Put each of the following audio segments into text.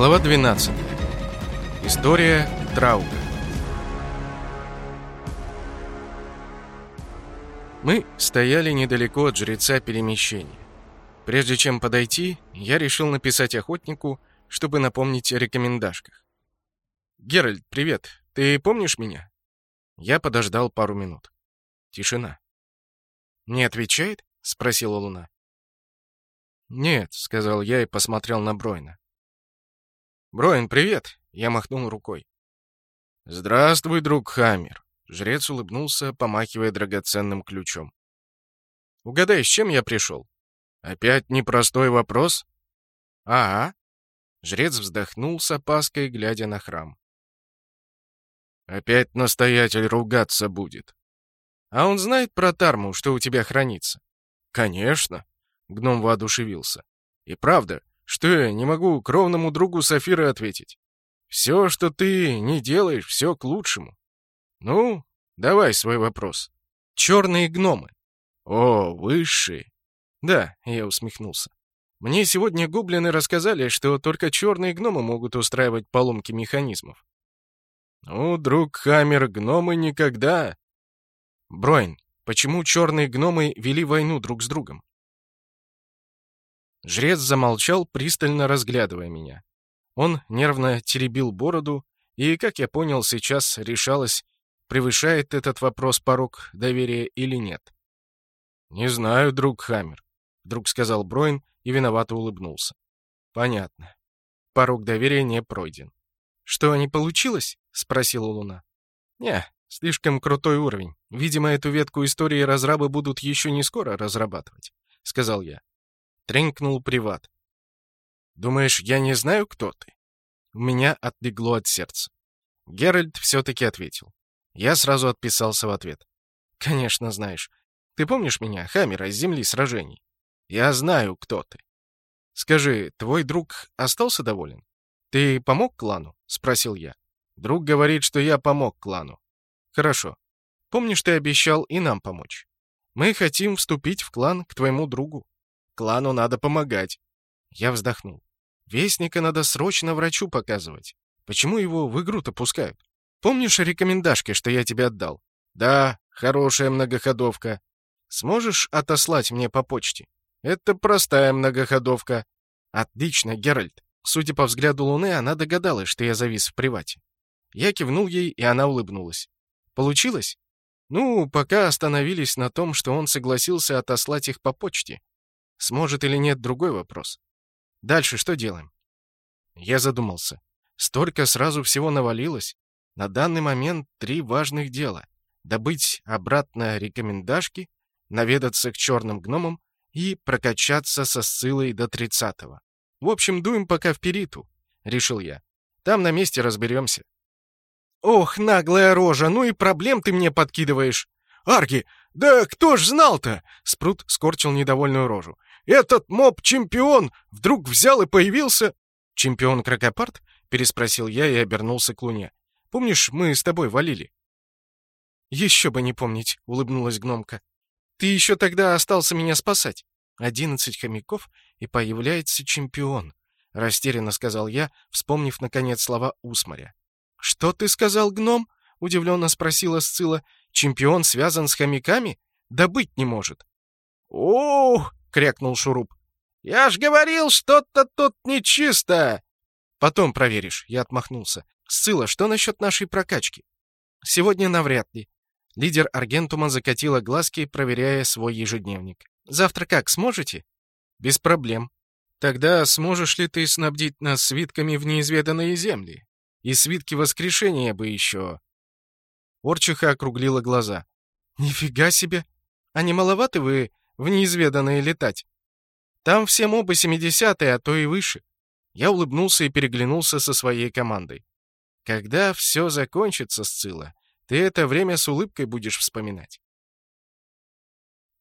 Глава 12. История Трауга. Мы стояли недалеко от жреца перемещения. Прежде чем подойти, я решил написать охотнику, чтобы напомнить о рекомендашках. «Геральт, привет. Ты помнишь меня?» Я подождал пару минут. Тишина. «Не отвечает?» — спросила Луна. «Нет», — сказал я и посмотрел на Бройна. «Бройн, привет!» — я махнул рукой. «Здравствуй, друг Хаммер!» — жрец улыбнулся, помахивая драгоценным ключом. «Угадай, с чем я пришел?» «Опять непростой вопрос?» «Ага». Жрец вздохнул с опаской, глядя на храм. «Опять настоятель ругаться будет». «А он знает про Тарму, что у тебя хранится?» «Конечно!» — гном воодушевился. «И правда, что я не могу кровному другу Сафиры ответить? Все, что ты не делаешь, все к лучшему. Ну, давай свой вопрос. Черные гномы. О, высшие. Да, я усмехнулся. Мне сегодня гоблины рассказали, что только черные гномы могут устраивать поломки механизмов. Ну, друг Хаммер, гномы никогда. Бройн, почему черные гномы вели войну друг с другом? Жрец замолчал, пристально разглядывая меня. Он нервно теребил бороду, и, как я понял, сейчас решалось, превышает этот вопрос порог доверия или нет. «Не знаю, друг Хаммер», — вдруг сказал Бройн и виновато улыбнулся. «Понятно. Порог доверия не пройден». «Что, не получилось?» — спросила Луна. «Не, слишком крутой уровень. Видимо, эту ветку истории разрабы будут еще не скоро разрабатывать», — сказал я. Тренькнул приват. «Думаешь, я не знаю, кто ты?» У меня отлегло от сердца. Геральт все-таки ответил. Я сразу отписался в ответ. «Конечно знаешь. Ты помнишь меня, Хаммера, из земли сражений? Я знаю, кто ты. Скажи, твой друг остался доволен? Ты помог клану?» — спросил я. Друг говорит, что я помог клану. Хорошо. Помнишь, ты обещал и нам помочь? Мы хотим вступить в клан к твоему другу. Клану надо помогать. Я вздохнул. Вестника надо срочно врачу показывать. Почему его в игру-то пускают? Помнишь рекомендашки, что я тебе отдал? Да, хорошая многоходовка. Сможешь отослать мне по почте? Это простая многоходовка. Отлично, Геральт. Судя по взгляду Луны, она догадалась, что я завис в привате. Я кивнул ей, и она улыбнулась. Получилось? Ну, пока остановились на том, что он согласился отослать их по почте. Сможет или нет, другой вопрос. Дальше что делаем? Я задумался. Столько сразу всего навалилось. На данный момент три важных дела. Добыть обратно рекомендашки, наведаться к черным гномам и прокачаться со ссылой до тридцатого. В общем, дуем пока в Периту, решил я. Там на месте разберемся. Ох, наглая рожа, ну и проблем ты мне подкидываешь. Арги, да кто ж знал-то? Спрут скорчил недовольную рожу. Этот моб-чемпион вдруг взял и появился...» «Чемпион Кракопарт?» — переспросил я и обернулся к Луне. «Помнишь, мы с тобой валили?» «Еще бы не помнить», — улыбнулась гномка. «Ты еще тогда остался меня спасать. Одиннадцать хомяков, и появляется чемпион», — растерянно сказал я, вспомнив, наконец, слова Усмаря. «Что ты сказал, гном?» — удивленно спросила Сцилла. «Чемпион связан с хомяками? Да быть не может». «Ух!» — крякнул Шуруп. «Я ж говорил, что-то тут нечисто!» «Потом проверишь», — я отмахнулся. «Сцилла, что насчет нашей прокачки?» «Сегодня навряд ли». Лидер Аргентума закатила глазки, проверяя свой ежедневник. «Завтра как, сможете?» «Без проблем». «Тогда сможешь ли ты снабдить нас свитками в неизведанные земли? И свитки воскрешения бы еще...» Орчиха округлила глаза. «Нифига себе! А не маловаты вы в неизведанное летать. Там все мобы 70-е, а то и выше. Я улыбнулся и переглянулся со своей командой. Когда все закончится, Сцилла, ты это время с улыбкой будешь вспоминать.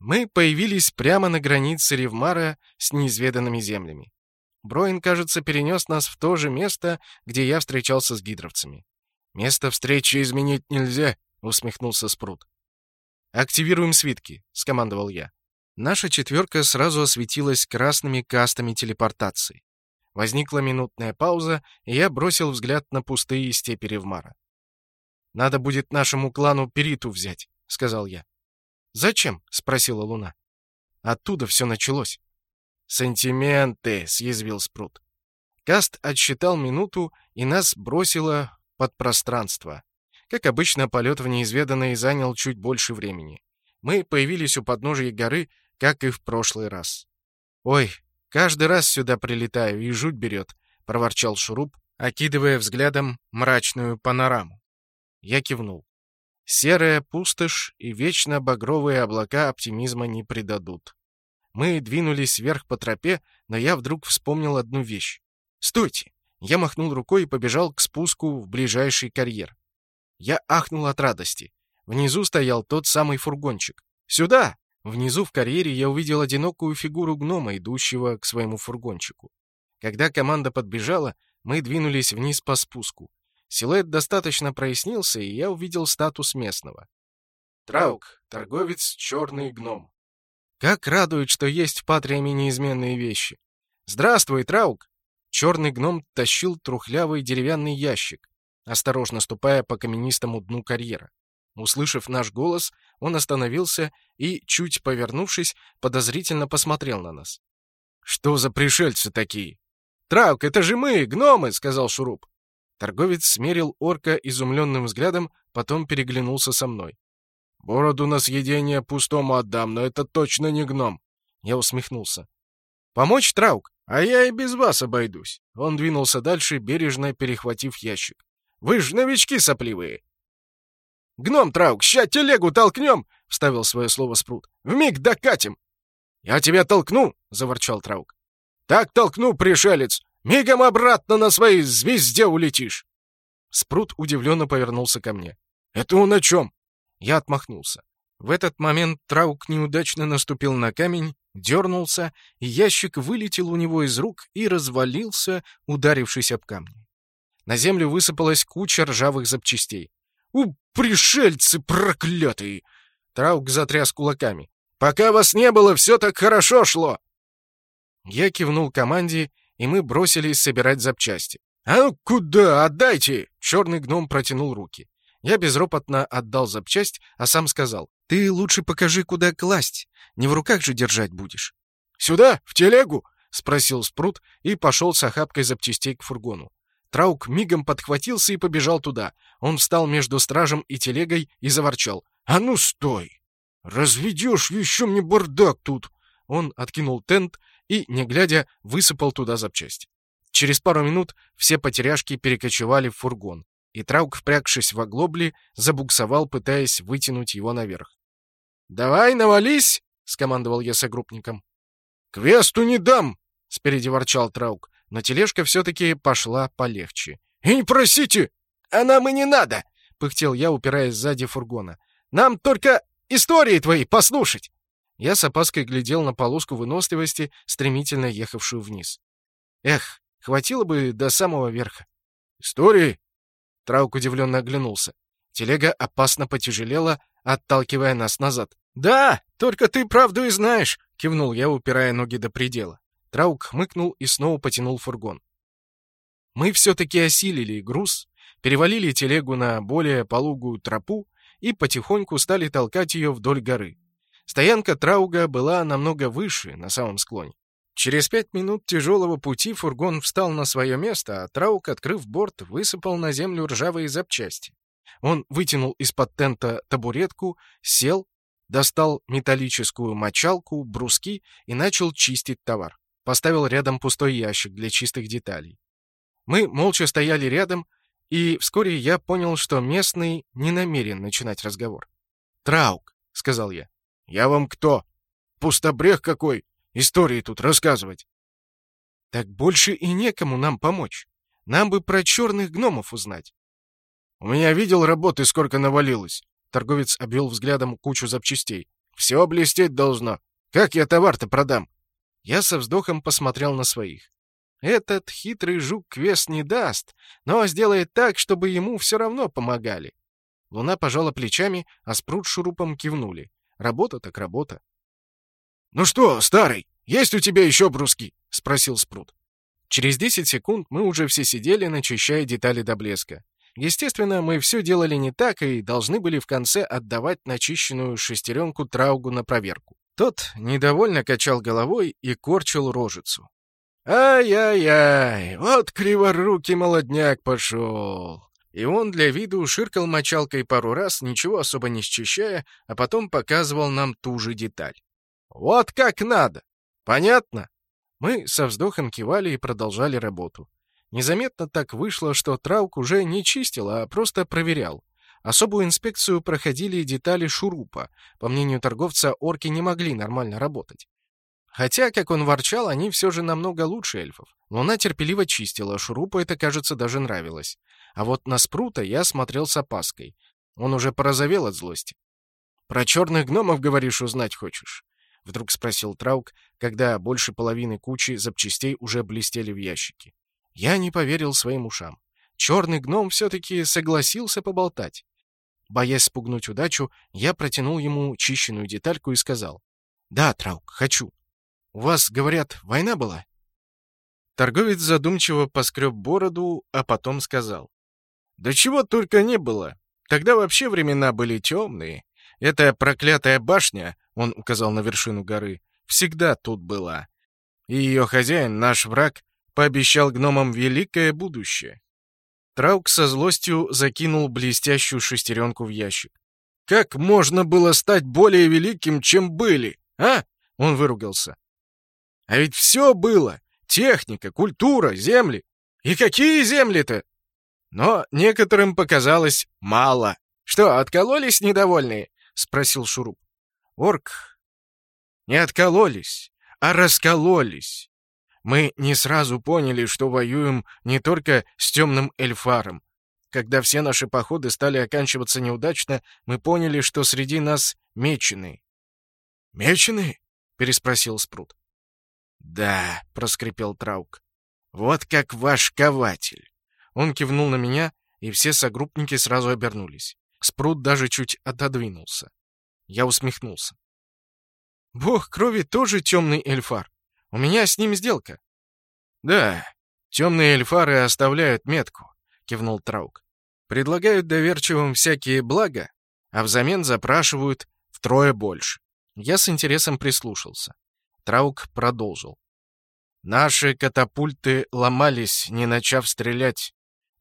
Мы появились прямо на границе Ревмара с неизведанными землями. Броин, кажется, перенес нас в то же место, где я встречался с гидровцами. «Место встречи изменить нельзя», — усмехнулся Спрут. «Активируем свитки», — скомандовал я. Наша четверка сразу осветилась красными кастами телепортации. Возникла минутная пауза, и я бросил взгляд на пустые степи Ревмара. «Надо будет нашему клану Периту взять», — сказал я. «Зачем?» — спросила Луна. «Оттуда все началось». «Сантименты!» — съязвил Спрут. Каст отсчитал минуту, и нас бросило под пространство. Как обычно, полет в неизведанное занял чуть больше времени. Мы появились у подножия горы, как и в прошлый раз. «Ой, каждый раз сюда прилетаю, и жуть берет», — проворчал Шуруп, окидывая взглядом мрачную панораму. Я кивнул. Серая пустошь и вечно багровые облака оптимизма не придадут. Мы двинулись вверх по тропе, но я вдруг вспомнил одну вещь. «Стойте!» Я махнул рукой и побежал к спуску в ближайший карьер. Я ахнул от радости. Внизу стоял тот самый фургончик. «Сюда!» Внизу в карьере я увидел одинокую фигуру гнома, идущего к своему фургончику. Когда команда подбежала, мы двинулись вниз по спуску. Силуэт достаточно прояснился, и я увидел статус местного. Траук, торговец, черный гном. Как радует, что есть в Патриаме неизменные вещи. «Здравствуй, Траук!» Черный гном тащил трухлявый деревянный ящик, осторожно ступая по каменистому дну карьера. Услышав наш голос, он остановился и, чуть повернувшись, подозрительно посмотрел на нас. «Что за пришельцы такие?» «Траук, это же мы, гномы!» — сказал Шуруп. Торговец смерил орка изумленным взглядом, потом переглянулся со мной. «Бороду на съедение пустому отдам, но это точно не гном!» Я усмехнулся. «Помочь, Траук? А я и без вас обойдусь!» Он двинулся дальше, бережно перехватив ящик. «Вы ж новички сопливые!» «Гном, Траук, ща телегу толкнем!» — вставил свое слово Спрут. «Вмиг докатим!» «Я тебя толкну!» — заворчал Траук. «Так толкну, пришелец! Мигом обратно на своей звезде улетишь!» Спрут удивленно повернулся ко мне. «Это он о чем?» Я отмахнулся. В этот момент Траук неудачно наступил на камень, дернулся, и ящик вылетел у него из рук и развалился, ударившись об камни. На землю высыпалась куча ржавых запчастей. «У, пришельцы проклятые!» Траук затряс кулаками. «Пока вас не было, все так хорошо шло!» Я кивнул команде, и мы бросились собирать запчасти. «А куда? Отдайте!» Черный гном протянул руки. Я безропотно отдал запчасть, а сам сказал. «Ты лучше покажи, куда класть. Не в руках же держать будешь». «Сюда? В телегу?» — спросил Спрут и пошел с охапкой запчастей к фургону. Траук мигом подхватился и побежал туда. Он встал между стражем и телегой и заворчал. «А ну стой! Разведешь еще мне бардак тут!» Он откинул тент и, не глядя, высыпал туда запчасти. Через пару минут все потеряшки перекочевали в фургон, и Траук, впрягшись в оглобли, забуксовал, пытаясь вытянуть его наверх. «Давай, навались!» — скомандовал я согруппником. «Квесту не дам!» — спереди ворчал Траук но тележка все-таки пошла полегче. «И не просите! А нам и не надо!» — пыхтел я, упираясь сзади фургона. «Нам только истории твои послушать!» Я с опаской глядел на полоску выносливости, стремительно ехавшую вниз. Эх, хватило бы до самого верха. «Истории?» Траук удивленно оглянулся. Телега опасно потяжелела, отталкивая нас назад. «Да, только ты правду и знаешь!» — кивнул я, упирая ноги до предела. Траук хмыкнул и снова потянул фургон. Мы все-таки осилили груз, перевалили телегу на более пологую тропу и потихоньку стали толкать ее вдоль горы. Стоянка Трауга была намного выше, на самом склоне. Через пять минут тяжелого пути фургон встал на свое место, а Траук, открыв борт, высыпал на землю ржавые запчасти. Он вытянул из-под тента табуретку, сел, достал металлическую мочалку, бруски и начал чистить товар поставил рядом пустой ящик для чистых деталей. Мы молча стояли рядом, и вскоре я понял, что местный не намерен начинать разговор. «Траук», — сказал я. «Я вам кто? Пустобрех какой! Истории тут рассказывать!» «Так больше и некому нам помочь. Нам бы про черных гномов узнать». «У меня видел работы, сколько навалилось». Торговец обвел взглядом кучу запчастей. «Все блестеть должно. Как я товар-то продам? Я со вздохом посмотрел на своих. Этот хитрый жук квест не даст, но сделает так, чтобы ему все равно помогали. Луна пожала плечами, а Спрут Шурупом кивнули. Работа так работа. «Ну что, старый, есть у тебя еще бруски?» — спросил Спрут. Через 10 секунд мы уже все сидели, начищая детали до блеска. Естественно, мы все делали не так и должны были в конце отдавать начищенную шестеренку Траугу на проверку. Тот недовольно качал головой и корчил рожицу. «Ай-яй-яй, вот криворукий молодняк пошел!» И он для виду ширкал мочалкой пару раз, ничего особо не счищая, а потом показывал нам ту же деталь. «Вот как надо! Понятно?» Мы со вздохом кивали и продолжали работу. Незаметно так вышло, что Траук уже не чистил, а просто проверял. Особую инспекцию проходили детали шурупа. По мнению торговца, орки не могли нормально работать. Хотя, как он ворчал, они все же намного лучше эльфов. Луна терпеливо чистила, шурупу это, кажется, даже нравилось. А вот на Спрута я смотрел с опаской. Он уже порозовел от злости. «Про черных гномов, говоришь, узнать хочешь?» — вдруг спросил Траук, когда больше половины кучи запчастей уже блестели в ящике. Я не поверил своим ушам. Черный гном все-таки согласился поболтать. Боясь спугнуть удачу, я протянул ему чищенную детальку и сказал. «Да, Траук, хочу. У вас, говорят, война была?» Торговец задумчиво поскреб бороду, а потом сказал. Да чего только не было. Тогда вообще времена были темные. Эта проклятая башня, он указал на вершину горы, всегда тут была. И ее хозяин, наш враг, пообещал гномам великое будущее. Траук со злостью закинул блестящую шестеренку в ящик. «Как можно было стать более великим, чем были, а?» Он выругался. «А ведь все было. Техника, культура, земли. И какие земли-то? Но некоторым показалось мало. «Что, откололись недовольные?» — спросил Шуруп. «Орк, не откололись, а раскололись. Мы не сразу поняли, что воюем не только с темным эльфаром. Когда все наши походы стали оканчиваться неудачно, мы поняли, что среди нас меченые». «Меченые?» — переспросил Спрут. «Да», — проскрипел Траук. «Вот как ваш кователь. Он кивнул на меня, и все согруппники сразу обернулись. Спрут даже чуть отодвинулся. Я усмехнулся. «Бог крови тоже темный эльфар. У меня с ним сделка». «Да, темные эльфары оставляют метку», — кивнул Траук. «Предлагают доверчивым всякие блага, а взамен запрашивают втрое больше». Я с интересом прислушался. Траук продолжил. «Наши катапульты ломались, не начав стрелять.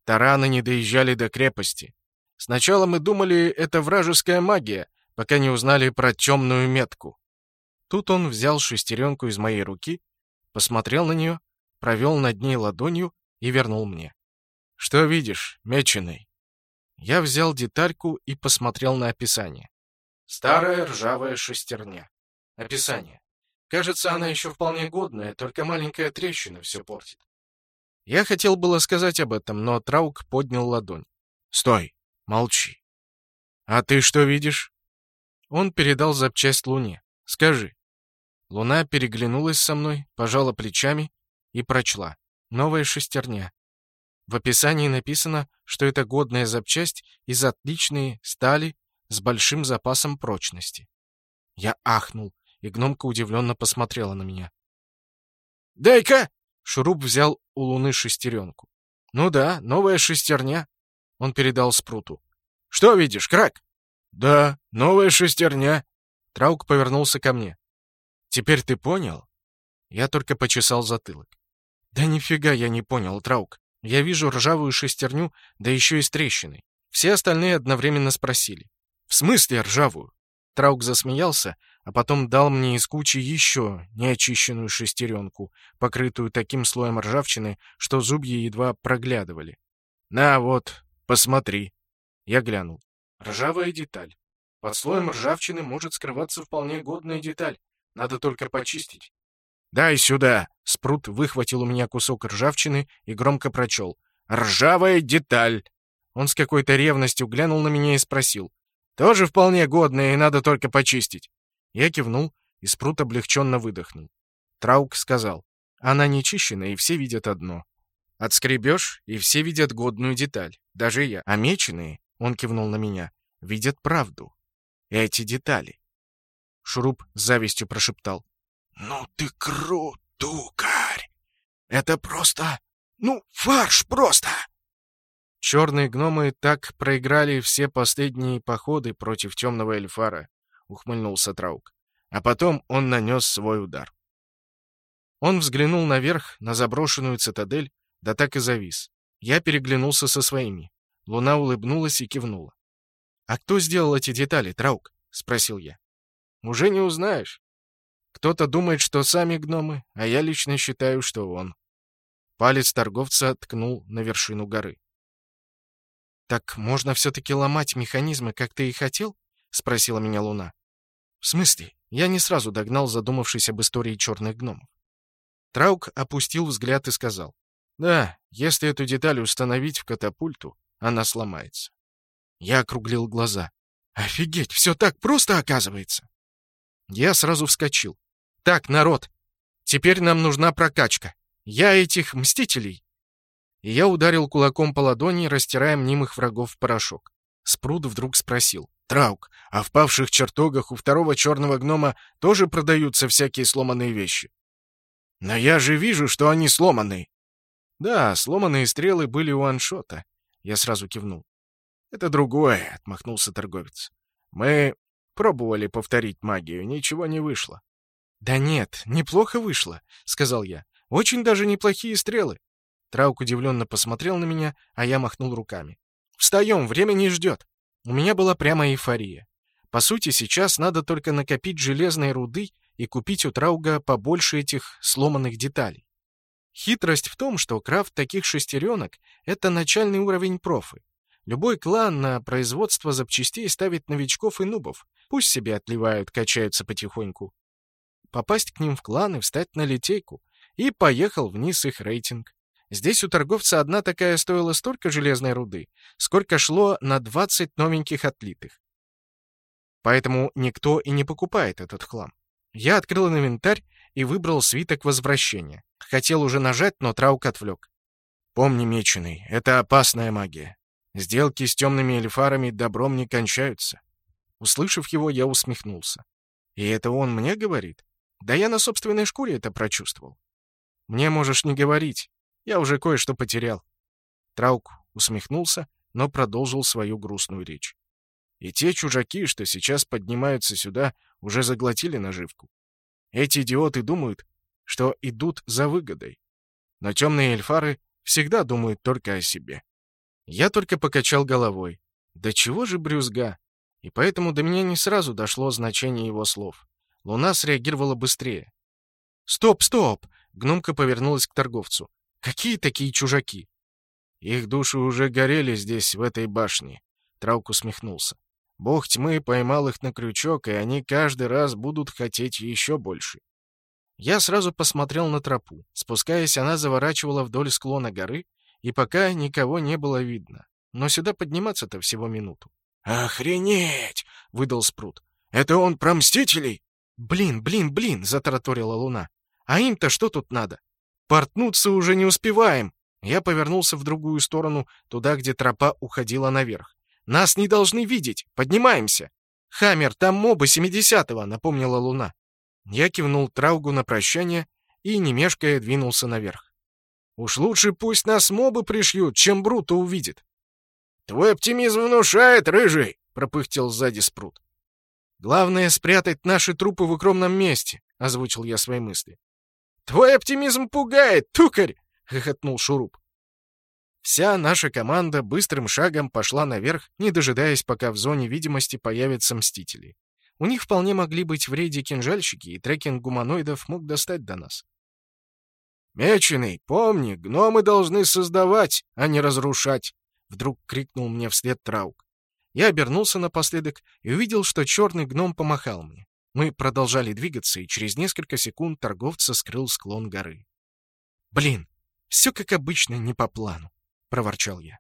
Тараны не доезжали до крепости. Сначала мы думали, это вражеская магия, пока не узнали про темную метку. Тут он взял шестеренку из моей руки, посмотрел на нее, провел над ней ладонью и вернул мне. «Что видишь, меченый?» Я взял детальку и посмотрел на описание. Старая ржавая шестерня. Описание. Кажется, она еще вполне годная, только маленькая трещина все портит. Я хотел было сказать об этом, но Траук поднял ладонь. «Стой! Молчи!» «А ты что видишь?» Он передал запчасть Луне. «Скажи». Луна переглянулась со мной, пожала плечами и прочла. «Новая шестерня». В описании написано, что это годная запчасть из отличной стали с большим запасом прочности. Я ахнул, и гномка удивленно посмотрела на меня. «Дай-ка!» Шуруп взял у Луны шестеренку. «Ну да, новая шестерня», — он передал Спруту. «Что видишь, Крак?» «Да, новая шестерня». Траук повернулся ко мне. «Теперь ты понял?» Я только почесал затылок. «Да нифига я не понял, Траук. Я вижу ржавую шестерню, да еще и с трещиной». Все остальные одновременно спросили. «В смысле ржавую?» Траук засмеялся, а потом дал мне из кучи еще неочищенную шестеренку, покрытую таким слоем ржавчины, что зубья едва проглядывали. «На вот, посмотри». Я глянул. Ржавая деталь. Под слоем ржавчины может скрываться вполне годная деталь. Надо только почистить. «Дай сюда!» Спрут выхватил у меня кусок ржавчины и громко прочел. «Ржавая деталь!» Он с какой-то ревностью глянул на меня и спросил. «Тоже вполне годная, и надо только почистить». Я кивнул, и Спрут облегченно выдохнул. Траук сказал, она не чищена, и все видят одно. Отскребешь, и все видят годную деталь, даже я. А меченые, он кивнул на меня, видят правду. Эти детали. Шуруп завистью прошептал. «Ну ты крут, тукарь!» Это просто... Ну, фарш просто!» «Черные гномы так проиграли все последние походы против темного эльфара», — ухмыльнулся Траук. А потом он нанес свой удар. Он взглянул наверх, на заброшенную цитадель, да так и завис. Я переглянулся со своими. Луна улыбнулась и кивнула. «А кто сделал эти детали, Траук?» — спросил я. «Уже не узнаешь. Кто-то думает, что сами гномы, а я лично считаю, что он». Палец торговца ткнул на вершину горы. «Так можно все-таки ломать механизмы, как ты и хотел?» — спросила меня Луна. «В смысле?» Я не сразу догнал, задумавшись об истории черных гномов. Траук опустил взгляд и сказал. «Да, если эту деталь установить в катапульту, она сломается». Я округлил глаза. «Офигеть, все так просто оказывается!» Я сразу вскочил. «Так, народ, теперь нам нужна прокачка. Я этих мстителей!» И я ударил кулаком по ладони, растирая мнимых врагов в порошок. Спрут вдруг спросил. «Траук, а в павших чертогах у второго черного гнома тоже продаются всякие сломанные вещи?» «Но я же вижу, что они сломаны!» «Да, сломанные стрелы были у Аншота». Я сразу кивнул. «Это другое», — отмахнулся торговец. «Мы пробовали повторить магию, ничего не вышло». «Да нет, неплохо вышло», — сказал я. «Очень даже неплохие стрелы». Траук удивленно посмотрел на меня, а я махнул руками. «Встаем, время не ждет». У меня была прямо эйфория. По сути, сейчас надо только накопить железной руды и купить у Трауга побольше этих сломанных деталей. Хитрость в том, что крафт таких шестеренок — это начальный уровень профы. Любой клан на производство запчастей ставит новичков и нубов. Пусть себе отливают, качаются потихоньку. Попасть к ним в клан и встать на литейку. И поехал вниз их рейтинг. Здесь у торговца одна такая стоила столько железной руды, сколько шло на 20 новеньких отлитых. Поэтому никто и не покупает этот хлам. Я открыл инвентарь и выбрал свиток возвращения. Хотел уже нажать, но Траук отвлек. «Помни, меченый, это опасная магия. Сделки с темными эльфарами добром не кончаются. Услышав его, я усмехнулся. И это он мне говорит? Да я на собственной шкуре это прочувствовал. Мне можешь не говорить. Я уже кое-что потерял. Траук усмехнулся, но продолжил свою грустную речь. И те чужаки, что сейчас поднимаются сюда, уже заглотили наживку. Эти идиоты думают, что идут за выгодой. Но темные эльфары всегда думают только о себе. Я только покачал головой. Да чего же брюзга? И поэтому до меня не сразу дошло значение его слов. Луна среагировала быстрее. «Стоп, стоп!» — гномка повернулась к торговцу. «Какие такие чужаки?» «Их души уже горели здесь, в этой башне», — Траук усмехнулся. «Бог тьмы поймал их на крючок, и они каждый раз будут хотеть еще больше». Я сразу посмотрел на тропу. Спускаясь, она заворачивала вдоль склона горы, и пока никого не было видно. Но сюда подниматься-то всего минуту. «Охренеть!» — выдал Спрут. «Это он про Мстителей?» «Блин, блин, блин!» — затараторила Луна. «А им-то что тут надо? Портнуться уже не успеваем!» Я повернулся в другую сторону, туда, где тропа уходила наверх. «Нас не должны видеть! Поднимаемся!» «Хаммер, там мобы семидесятого!» — напомнила Луна. Я кивнул Траугу на прощание и, не мешкая, двинулся наверх. Уж лучше пусть нас мобы пришьют, чем Брута увидит. «Твой оптимизм внушает, рыжий!» — пропыхтел сзади Спрут. «Главное — спрятать наши трупы в укромном месте», — озвучил я свои мысли. «Твой оптимизм пугает, тукарь!» — хохотнул Шуруп. Вся наша команда быстрым шагом пошла наверх, не дожидаясь, пока в зоне видимости появятся мстители. У них вполне могли быть в рейде кинжальщики, и трекинг гуманоидов мог достать до нас. «Меченый, помни, гномы должны создавать, а не разрушать!» Вдруг крикнул мне вслед Траук. Я обернулся напоследок и увидел, что черный гном помахал мне. Мы продолжали двигаться, и через несколько секунд торговца скрыл склон горы. «Блин, все как обычно, не по плану», — проворчал я.